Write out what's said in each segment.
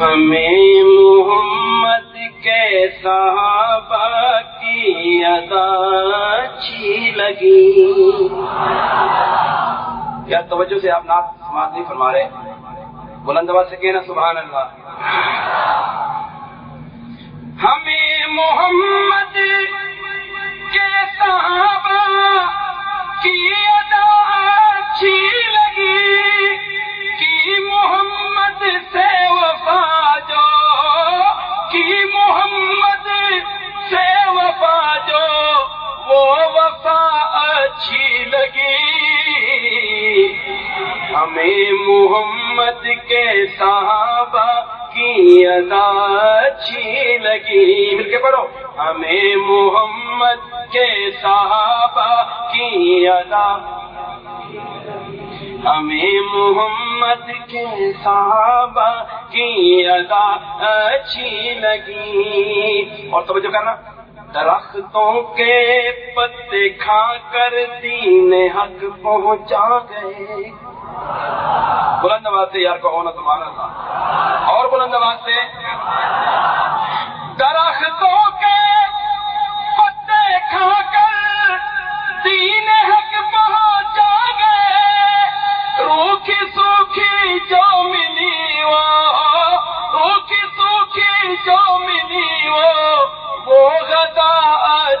ہمیں محمد کے صحابہ کی ادا اچھی لگی۔ یا توجہ سے آپ نات سماعت نہیں فرما رہے؟ بلند آواز سے کہنا سبحان اللہ۔ ہمیں محمد کے صحابہ کی ادا اچھی لگی۔ مل کے پڑھو۔ ہمیں محمد کے صحابہ کی ادا۔ ہمیں محمد کے صحابہ کی ادا اچھی لگی۔ اور توجہ کرنا۔ درختوں کے پتے کھا کر دین حق پہنچا گئے۔ بلند آواز سے یار کو ہونا سبحان تھا۔ اور بلند آواز سے۔ درختوں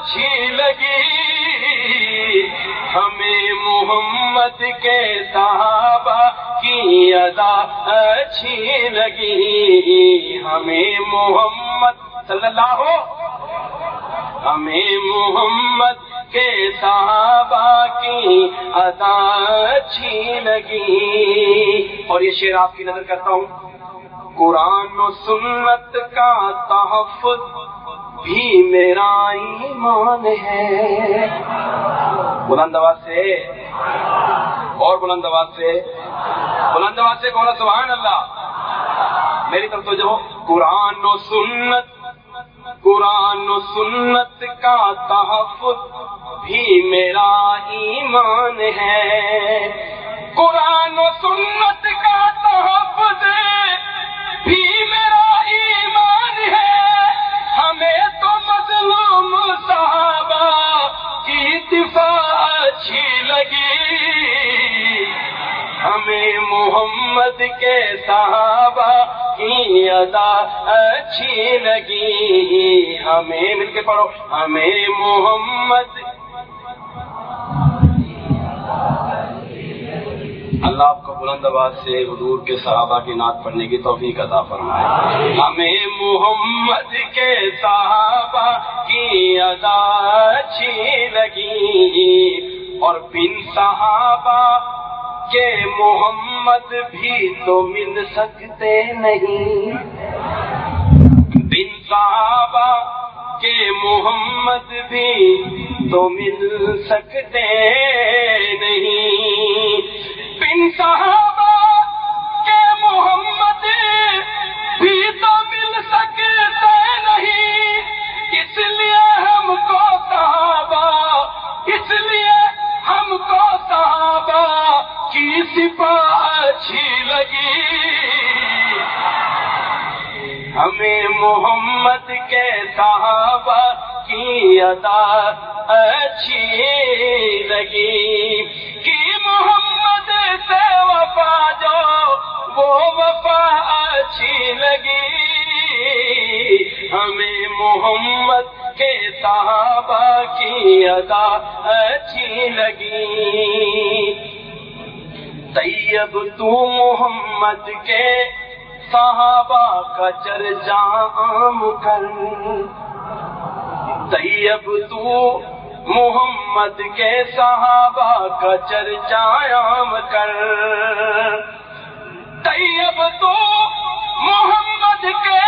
اچھی لگی۔ ہمیں محمد کے صحابہ کی ادا اچھی لگی۔ ہمیں محمد صلی اللہ ہو ہمیں محمد کے صحابہ کی ادا اچھی لگی۔ اور یہ شعر آپ کی نظر کرتا ہوں۔ قرآن و سنت کا تحفظ بھی میرا ایمان ہے۔ بلند آواز سے۔ اور بلند آواز سے۔ بلند آواز سے کون سبحان اللہ۔ میری طرف تو جو قرآن و سنت، قرآن و سنت کا تحفظ بھی میرا ایمان ہے۔ قرآن و سنت کا اچھی لگی۔ ہمیں محمد کے صحابہ کی ادا اچھی لگی۔ ہمیں مل کے پڑھو۔ ہمیں محمد اللہ آپ کو بلند آواز سے حضور کے صحابہ کی نعت پڑھنے کی توفیق عطا فرمائے۔ ہمیں محمد کے صحابہ ادا اچھی لگی اور بن صحابہ کے محمد بھی تو مل سکتے نہیں۔ بن صحابہ کے محمد بھی تو مل سکتے اچھی لگی۔ ہمیں محمد کے صحابہ کی ادا اچھی لگی۔ کہ محمد سے وفا جو وہ وفا اچھی لگی۔ ہمیں محمد کے صحابہ کی ادا اچھی لگی۔ طیب تو محمد کے صحابہ کا چرچا عام کر۔ طیب تو محمد کے صحابہ کا چرچا عام کر۔ طیب تو محمد کے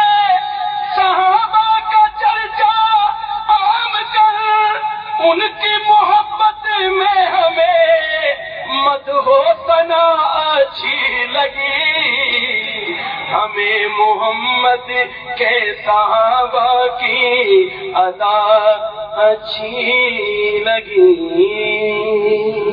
محمد کے صحابہ کی ادا اچھی لگی۔